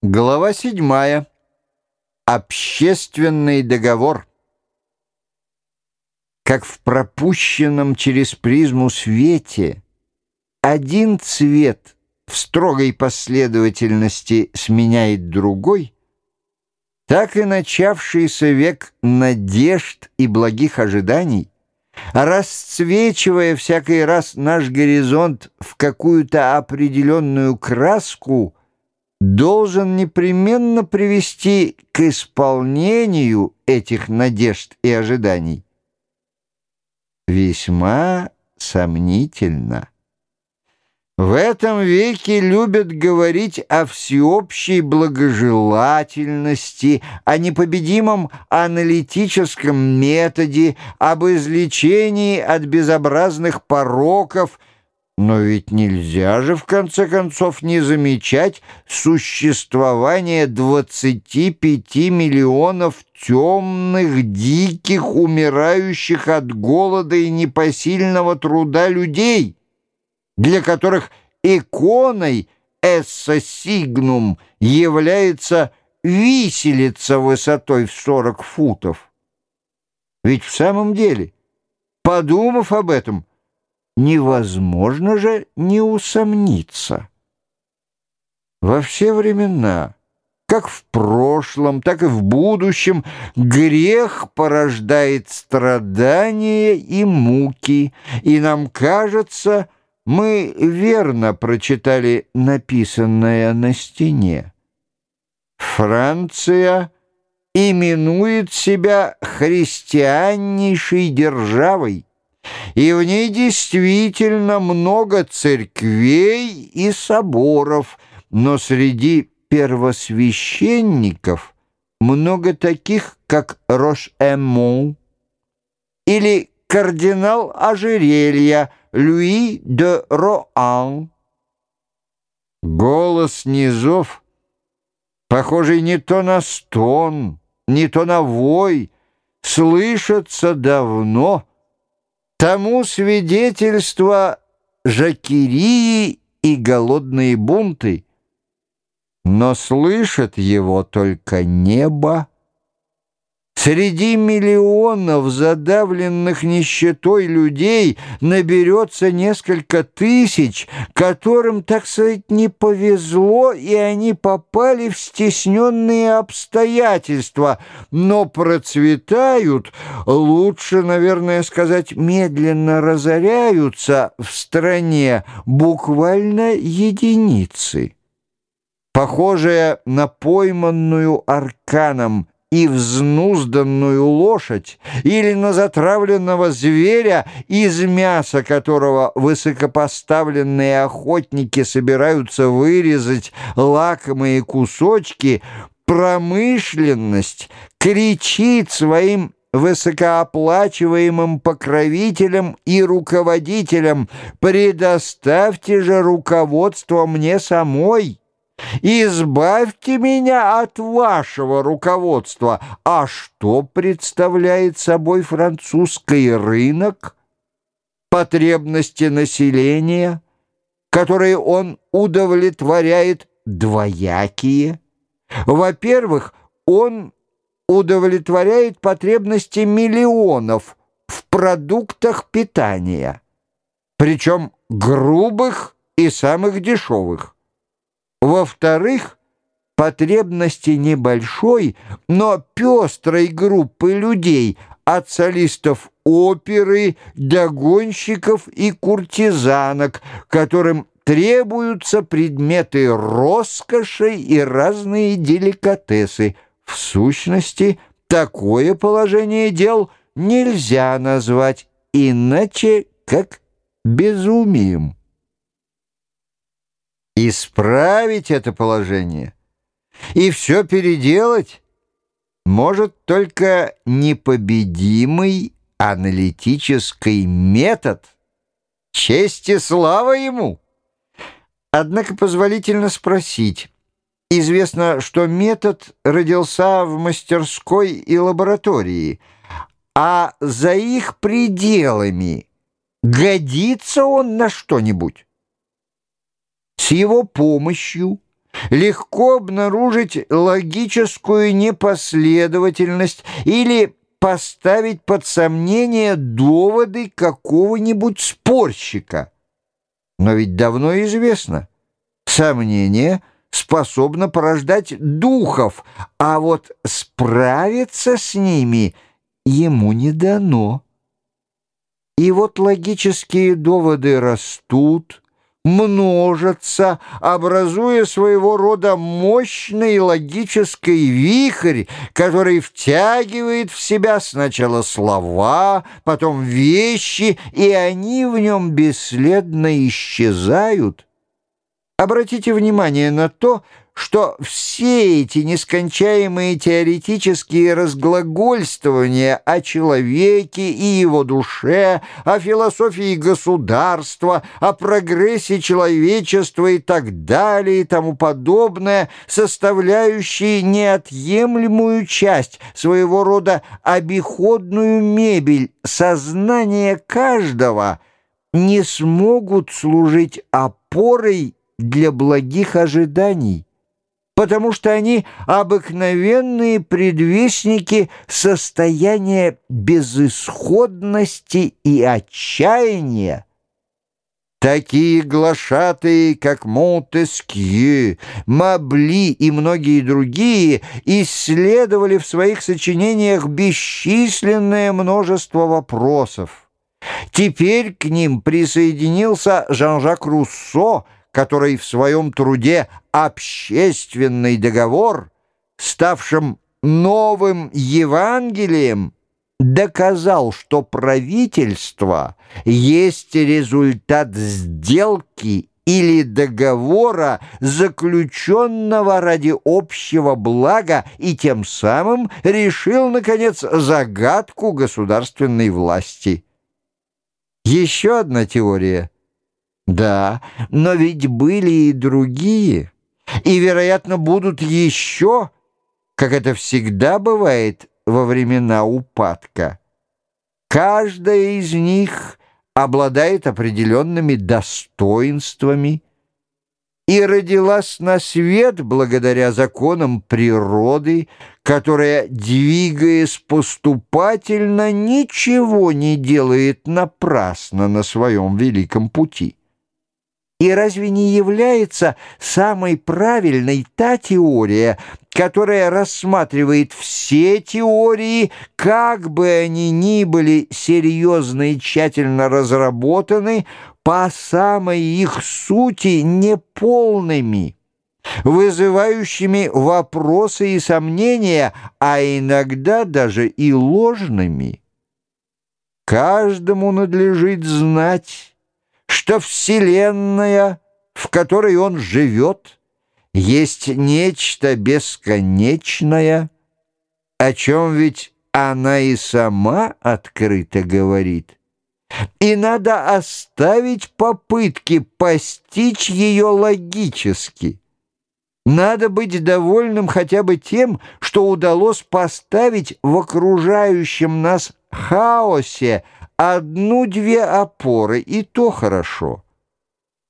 Глава седьмая. Общественный договор. Как в пропущенном через призму свете один цвет в строгой последовательности сменяет другой, так и начавшийся век надежд и благих ожиданий, расцвечивая всякий раз наш горизонт в какую-то определенную краску — должен непременно привести к исполнению этих надежд и ожиданий. Весьма сомнительно. В этом веке любят говорить о всеобщей благожелательности, о непобедимом аналитическом методе, об излечении от безобразных пороков – но ведь нельзя же, в конце концов, не замечать существование 25 миллионов темных, диких, умирающих от голода и непосильного труда людей, для которых иконой «Эсса Сигнум» является виселица высотой в 40 футов. Ведь в самом деле, подумав об этом, невозможно же не усомниться. Во все времена, как в прошлом, так и в будущем, грех порождает страдания и муки, и нам кажется, мы верно прочитали написанное на стене. Франция именует себя христианнейшей державой, и в ней действительно много церквей и соборов, но среди первосвященников много таких, как Рош-Эммон или кардинал ожерелья Луи де Роан. Голос низов, похожий не то на стон, не то на вой, слышится давно — Тому свидетельство жакерии и голодные бунты. Но слышит его только небо, Среди миллионов задавленных нищетой людей наберется несколько тысяч, которым, так сказать, не повезло, и они попали в стесненные обстоятельства, но процветают, лучше, наверное, сказать, медленно разоряются в стране буквально единицы. Похожая на пойманную арканом и взнузданную лошадь или на затравленного зверя, из мяса которого высокопоставленные охотники собираются вырезать лакомые кусочки, промышленность кричит своим высокооплачиваемым покровителям и руководителям «Предоставьте же руководство мне самой». Избавьте меня от вашего руководства. А что представляет собой французский рынок? Потребности населения, которые он удовлетворяет двоякие. Во-первых, он удовлетворяет потребности миллионов в продуктах питания, причем грубых и самых дешевых. Во-вторых, потребности небольшой, но пестрой группы людей, от солистов оперы до гонщиков и куртизанок, которым требуются предметы роскоши и разные деликатесы. В сущности, такое положение дел нельзя назвать иначе, как безумием исправить это положение и все переделать может только непобедимый аналитический метод. Честь и слава ему! Однако позволительно спросить. Известно, что метод родился в мастерской и лаборатории, а за их пределами годится он на что-нибудь? С его помощью Легко обнаружить логическую непоследовательность или поставить под сомнение доводы какого-нибудь спорщика. Но ведь давно известно, сомнение способно порождать духов, а вот справиться с ними ему не дано. И вот логические доводы растут, множатся, образуя своего рода мощный логический вихрь, который втягивает в себя сначала слова, потом вещи, и они в нем бесследно исчезают. Обратите внимание на то, что все эти нескончаемые теоретические разглагольствования о человеке и его душе, о философии государства, о прогрессе человечества и так далее и тому подобное, составляющие неотъемлемую часть своего рода обиходную мебель сознания каждого, не смогут служить опорой для благих ожиданий потому что они обыкновенные предвестники состояния безысходности и отчаяния. Такие глашатые, как Монтескью, Мабли и многие другие, исследовали в своих сочинениях бесчисленное множество вопросов. Теперь к ним присоединился Жан-Жак Руссо, который в своем труде «Общественный договор», ставшим новым Евангелием, доказал, что правительство есть результат сделки или договора, заключенного ради общего блага, и тем самым решил, наконец, загадку государственной власти. Еще одна теория — да, но ведь были и другие, и, вероятно, будут еще, как это всегда бывает во времена упадка. Каждая из них обладает определенными достоинствами и родилась на свет благодаря законам природы, которая, двигаясь поступательно, ничего не делает напрасно на своем великом пути. И разве не является самой правильной та теория, которая рассматривает все теории, как бы они ни были серьезно и тщательно разработаны, по самой их сути неполными, вызывающими вопросы и сомнения, а иногда даже и ложными? Каждому надлежит знать, что Вселенная, в которой он живет, есть нечто бесконечное, о чем ведь она и сама открыто говорит. И надо оставить попытки постичь ее логически. Надо быть довольным хотя бы тем, что удалось поставить в окружающем нас хаосе Одну-две опоры, и то хорошо.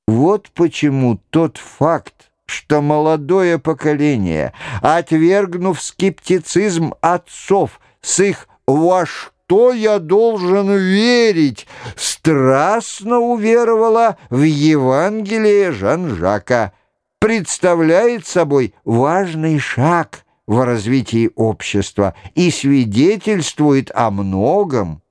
Вот почему тот факт, что молодое поколение, отвергнув скептицизм отцов с их «во что я должен верить», страстно уверовала в Евангелие Жан-Жака, представляет собой важный шаг в развитии общества и свидетельствует о многом.